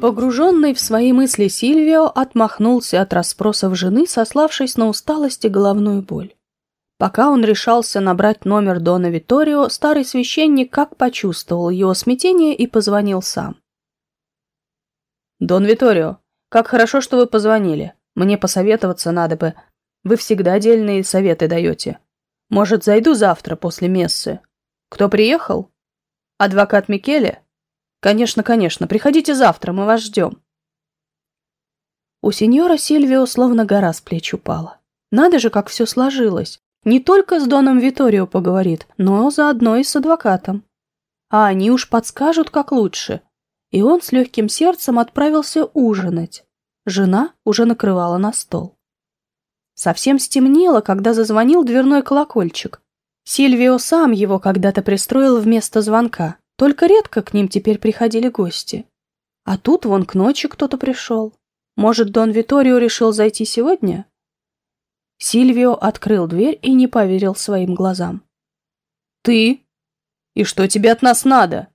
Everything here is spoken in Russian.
Погруженный в свои мысли Сильвио отмахнулся от расспросов жены, сославшись на усталость и головную боль. Пока он решался набрать номер Дона Виторио, старый священник как почувствовал его смятение и позвонил сам. «Дон Виторио, как хорошо, что вы позвонили. Мне посоветоваться надо бы. Вы всегда дельные советы даете. Может, зайду завтра после мессы? Кто приехал? Адвокат Микеле? Конечно, конечно. Приходите завтра, мы вас ждем. У сеньора Сильвио словно гора с плеч упала. Надо же, как все сложилось. Не только с Доном Виторио поговорит, но заодно и с адвокатом. А они уж подскажут, как лучше. И он с легким сердцем отправился ужинать. Жена уже накрывала на стол. Совсем стемнело, когда зазвонил дверной колокольчик. Сильвио сам его когда-то пристроил вместо звонка, только редко к ним теперь приходили гости. А тут вон к ночи кто-то пришел. Может, Дон Виторио решил зайти сегодня? Сильвио открыл дверь и не поверил своим глазам. «Ты? И что тебе от нас надо?»